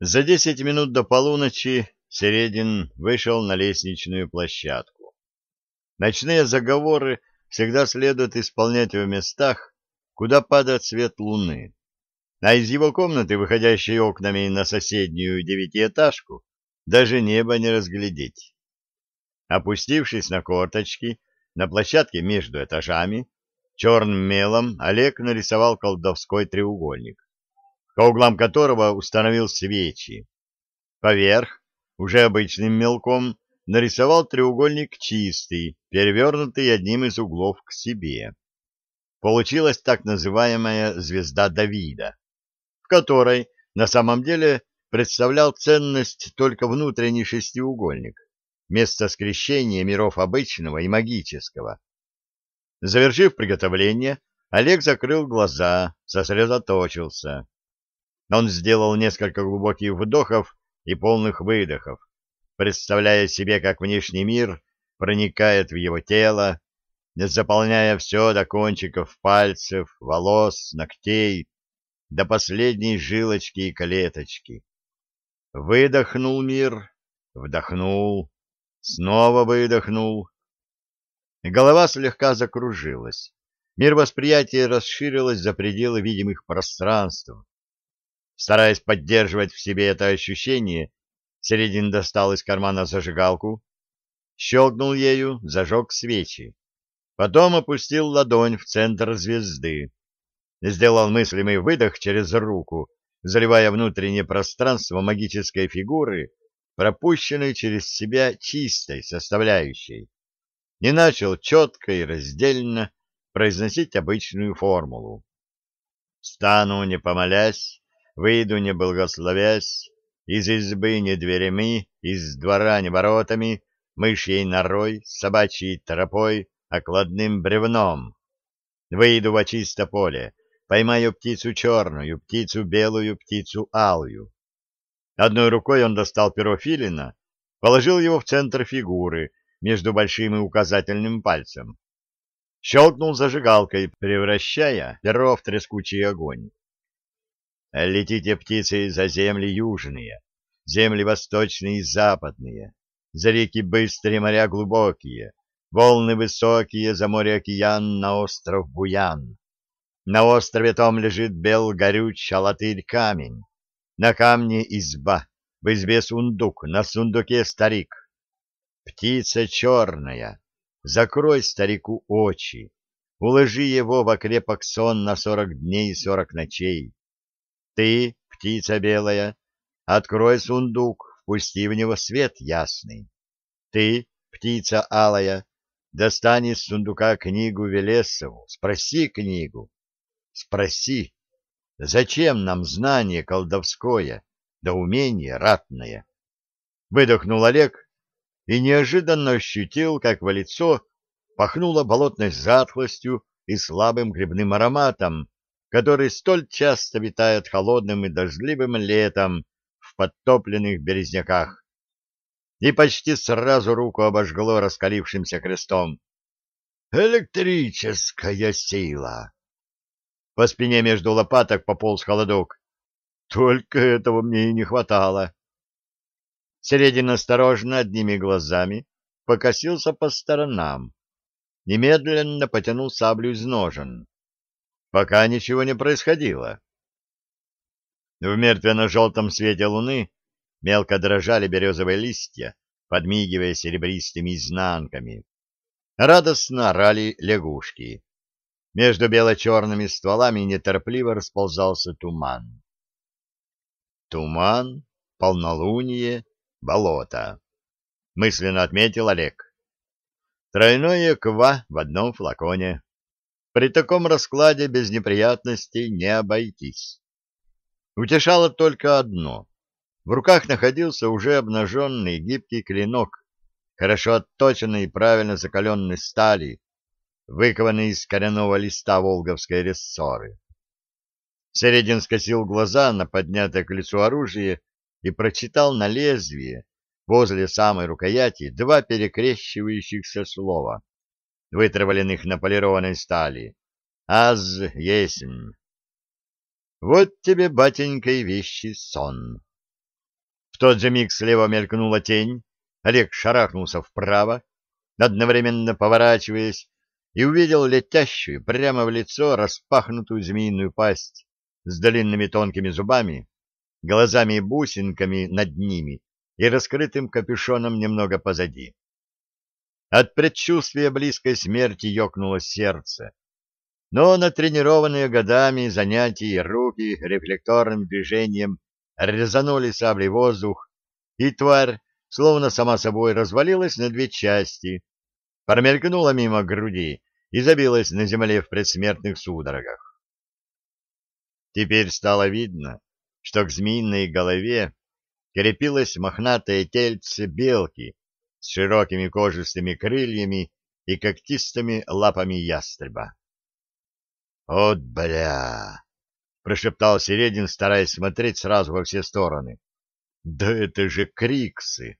За десять минут до полуночи Середин вышел на лестничную площадку. Ночные заговоры всегда следует исполнять в местах, куда падает свет луны, а из его комнаты, выходящей окнами на соседнюю девятиэтажку, даже небо не разглядеть. Опустившись на корточки на площадке между этажами, черным мелом Олег нарисовал колдовской треугольник по углам которого установил свечи. Поверх, уже обычным мелком, нарисовал треугольник чистый, перевернутый одним из углов к себе. Получилась так называемая звезда Давида, в которой на самом деле представлял ценность только внутренний шестиугольник, место скрещения миров обычного и магического. Завершив приготовление, Олег закрыл глаза, сосредоточился. Он сделал несколько глубоких вдохов и полных выдохов, представляя себе, как внешний мир проникает в его тело, заполняя все до кончиков пальцев, волос, ногтей, до последней жилочки и клеточки. Выдохнул мир, вдохнул, снова выдохнул. Голова слегка закружилась. Мир восприятия расширилось за пределы видимых пространств. Стараясь поддерживать в себе это ощущение, Середин достал из кармана зажигалку, щелкнул ею, зажег свечи. Потом опустил ладонь в центр звезды. Сделал мыслимый выдох через руку, заливая внутреннее пространство магической фигуры, пропущенной через себя чистой составляющей, и начал четко и раздельно произносить обычную формулу. «Стану, не помолясь, выйду не благословясь, из избы не дверями, из двора не воротами, мышьей норой, собачьей тропой, окладным бревном. Выйду во чисто поле, поймаю птицу черную, птицу белую, птицу алую. Одной рукой он достал перо филина, положил его в центр фигуры, между большим и указательным пальцем. Щелкнул зажигалкой, превращая перо в трескучий огонь. Летите, птицы, за земли южные, земли восточные и западные, за реки быстрые, моря глубокие, волны высокие, за море океан, на остров Буян. На острове том лежит бел горюч, а латырь камень. На камне изба, в избе сундук, на сундуке старик. Птица черная, закрой старику очи, уложи его в окрепок сон на сорок дней и сорок ночей ты, птица белая, открой сундук, впусти в него свет ясный. Ты, птица алая, достань из сундука книгу Велесову, спроси книгу. Спроси, зачем нам знание колдовское, да умение ратное? Выдохнул Олег и неожиданно ощутил, как в лицо пахнуло болотной затхлостью и слабым грибным ароматом, который столь часто витает холодным и дождливым летом в подтопленных березняках. И почти сразу руку обожгло раскалившимся крестом. «Электрическая сила!» По спине между лопаток пополз холодок. Только этого мне и не хватало. Середин осторожно одними глазами покосился по сторонам. Немедленно потянул саблю из ножен пока ничего не происходило. В мертвенно-желтом свете луны мелко дрожали березовые листья, подмигивая серебристыми изнанками. Радостно орали лягушки. Между бело-черными стволами неторопливо расползался туман. Туман, полнолуние, болото. Мысленно отметил Олег. Тройное ква в одном флаконе. При таком раскладе без неприятностей не обойтись. Утешало только одно. В руках находился уже обнаженный гибкий клинок, хорошо отточенный и правильно закаленной стали, выкованный из коренного листа волговской рессоры. Середин скосил глаза на поднятое к лицу оружие и прочитал на лезвие, возле самой рукояти, два перекрещивающихся слова — вытравленных на полированной стали. Аз есмь. Вот тебе, батенька, и вещи сон. В тот же миг слева мелькнула тень, Олег шарахнулся вправо, одновременно поворачиваясь, и увидел летящую прямо в лицо распахнутую змеиную пасть с длинными тонкими зубами, глазами и бусинками над ними и раскрытым капюшоном немного позади. От предчувствия близкой смерти ёкнуло сердце, но натренированные годами занятий руки рефлекторным движением резанули саблей воздух, и тварь, словно сама собой, развалилась на две части, промелькнула мимо груди и забилась на земле в предсмертных судорогах. Теперь стало видно, что к змеиной голове крепилось мохнатое тельце белки с широкими кожистыми крыльями и когтистыми лапами ястреба. «От бля!» — прошептал Середин, стараясь смотреть сразу во все стороны. «Да это же криксы!»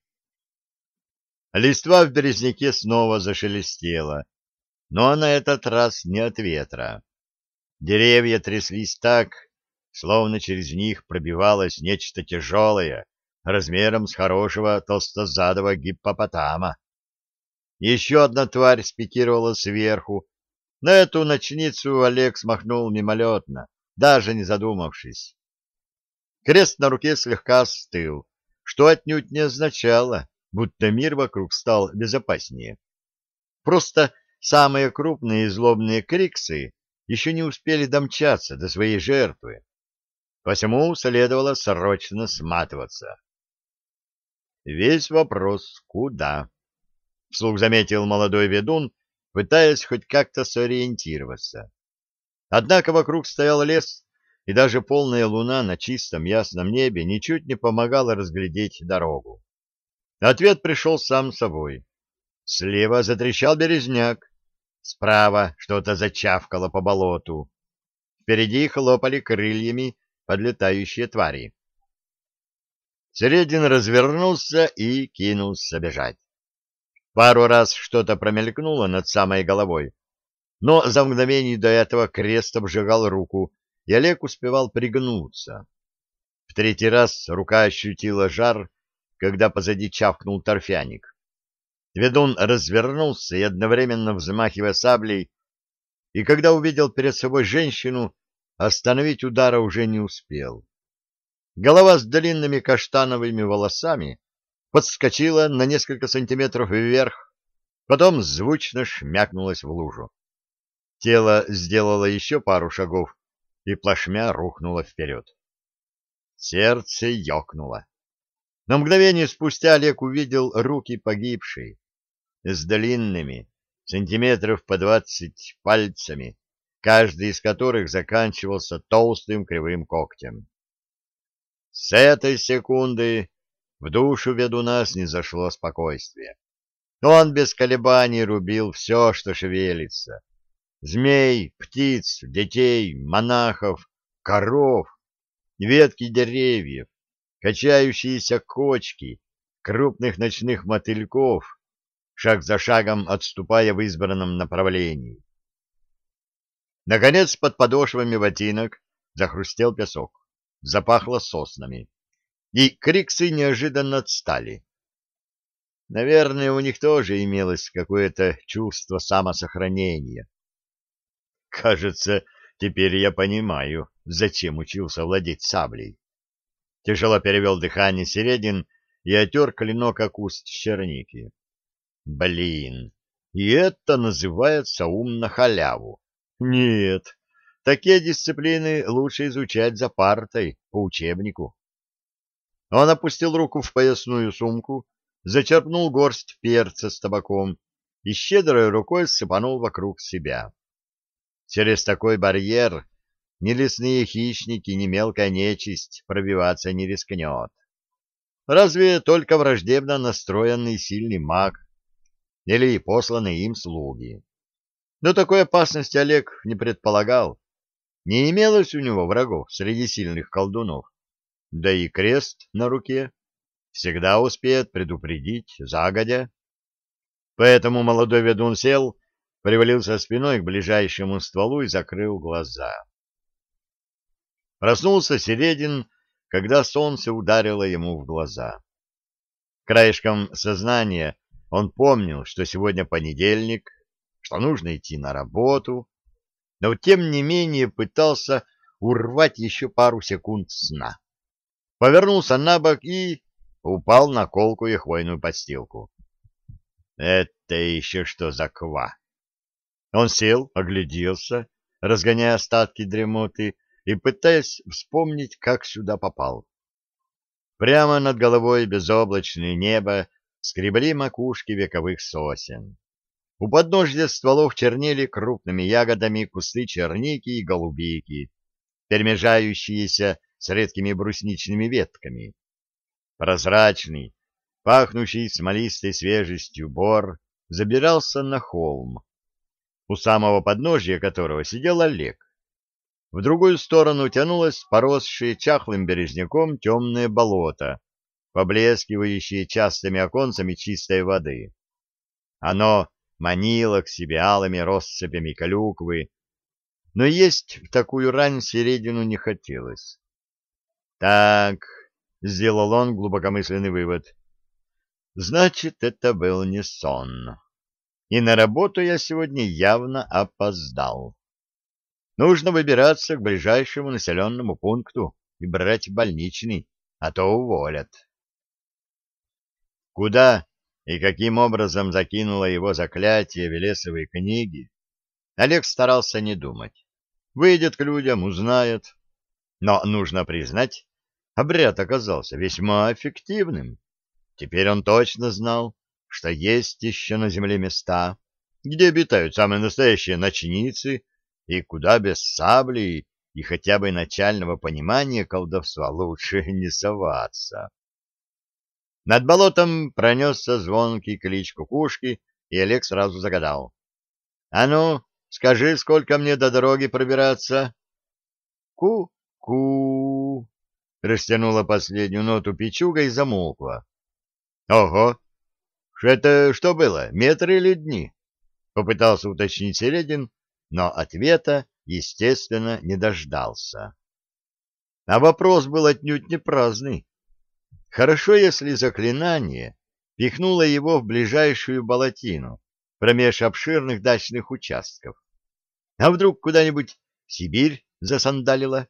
Листва в березняке снова зашелестела, но на этот раз не от ветра. Деревья тряслись так, словно через них пробивалось нечто тяжелое, размером с хорошего толстозадого гиппопотама. Еще одна тварь спикировала сверху. На эту ночницу Олег смахнул мимолетно, даже не задумавшись. Крест на руке слегка стыл, что отнюдь не означало, будто мир вокруг стал безопаснее. Просто самые крупные и злобные криксы еще не успели домчаться до своей жертвы. Посему следовало срочно сматываться. Весь вопрос — куда? — вслух заметил молодой ведун, пытаясь хоть как-то сориентироваться. Однако вокруг стоял лес, и даже полная луна на чистом ясном небе ничуть не помогала разглядеть дорогу. Ответ пришел сам собой. Слева затрещал березняк, справа что-то зачавкало по болоту. Впереди хлопали крыльями подлетающие твари. Середин развернулся и кинулся бежать. Пару раз что-то промелькнуло над самой головой, но за мгновение до этого крест обжигал руку, и Олег успевал пригнуться. В третий раз рука ощутила жар, когда позади чавкнул торфяник. Ведун развернулся и, одновременно взмахивая саблей, и когда увидел перед собой женщину, Остановить удара уже не успел. Голова с длинными каштановыми волосами подскочила на несколько сантиметров вверх, потом звучно шмякнулась в лужу. Тело сделало еще пару шагов и плашмя рухнуло вперед. Сердце ёкнуло. На мгновение спустя Олег увидел руки погибшей, с длинными, сантиметров по двадцать пальцами, каждый из которых заканчивался толстым кривым когтем. С этой секунды в душу ведуна снизошло спокойствие. Он без колебаний рубил все, что шевелится. Змей, птиц, детей, монахов, коров, ветки деревьев, качающиеся кочки, крупных ночных мотыльков, шаг за шагом отступая в избранном направлении. Наконец, под подошвами ботинок захрустел песок, запахло соснами, и криксы неожиданно отстали. Наверное, у них тоже имелось какое-то чувство самосохранения. Кажется, теперь я понимаю, зачем учился владеть саблей. Тяжело перевел дыхание Середин и отер клинок о куст черники. Блин, и это называется ум на халяву. Нет, такие дисциплины лучше изучать за партой, по учебнику. Он опустил руку в поясную сумку, зачерпнул горсть перца с табаком и щедрой рукой сыпанул вокруг себя. Через такой барьер ни лесные хищники, ни мелкая нечисть пробиваться не рискнет. Разве только враждебно настроенный сильный маг или посланные им слуги. Но такой опасности Олег не предполагал. Не имелось у него врагов среди сильных колдунов. Да и крест на руке всегда успеет предупредить загодя. Поэтому молодой ведун сел, привалился спиной к ближайшему стволу и закрыл глаза. Проснулся Середин когда солнце ударило ему в глаза. Краешком сознания он помнил, что сегодня понедельник, что нужно идти на работу, но тем не менее пытался урвать еще пару секунд сна. Повернулся на бок и упал на колку и хвойную подстилку. Это еще что за ква? Он сел, огляделся, разгоняя остатки дремоты и пытаясь вспомнить, как сюда попал. Прямо над головой безоблачное небо скребли макушки вековых сосен. У подножья стволов чернели крупными ягодами кусты черники и голубики, перемежающиеся с редкими брусничными ветками. Прозрачный, пахнущий смолистой свежестью бор забирался на холм, у самого подножья которого сидел Олег. В другую сторону тянулось поросшее чахлым березняком темное болото, поблескивающее частыми оконцами чистой воды. Оно манило к себе алыми россыпями колюквы, но есть в такую рань середину не хотелось. Так, — сделал он глубокомысленный вывод, — значит, это был не сон. И на работу я сегодня явно опоздал. Нужно выбираться к ближайшему населенному пункту и брать больничный, а то уволят. Куда и каким образом закинуло его заклятие Велесовой книги, Олег старался не думать. Выйдет к людям, узнает. Но, нужно признать, обряд оказался весьма эффективным. Теперь он точно знал, что есть еще на земле места, где обитают самые настоящие ночницы, и куда без сабли и хотя бы начального понимания колдовства лучше не соваться. Над болотом пронесся звонкий клич кукушки, и Олег сразу загадал. — А ну, скажи, сколько мне до дороги пробираться? Ку — Ку-ку! — растянула последнюю ноту печуга и замолкла. — Ого! Это что было, метры или дни? — попытался уточнить Середин, но ответа, естественно, не дождался. А вопрос был отнюдь не праздный. Хорошо, если заклинание пихнуло его в ближайшую болотину, промеж обширных дачных участков. А вдруг куда-нибудь Сибирь засандалила?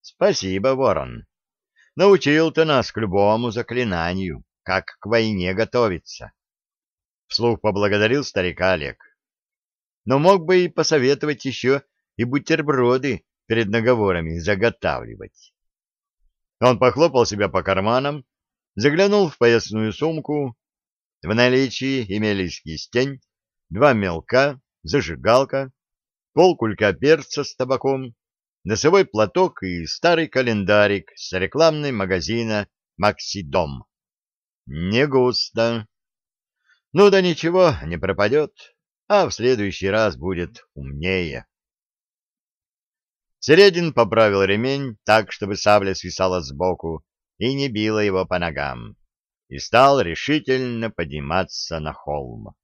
Спасибо, ворон. Научил ты нас к любому заклинанию, как к войне готовиться. Вслух поблагодарил старика Олег. Но мог бы и посоветовать еще и бутерброды перед наговорами заготавливать. Он похлопал себя по карманам, заглянул в поясную сумку. В наличии имелись кистень, два мелка, зажигалка, полкулька перца с табаком, носовой платок и старый календарик с рекламной магазина «Максидом». Не густо. Ну да ничего, не пропадет, а в следующий раз будет умнее. Середин поправил ремень так, чтобы сабля свисала сбоку и не била его по ногам, и стал решительно подниматься на холм.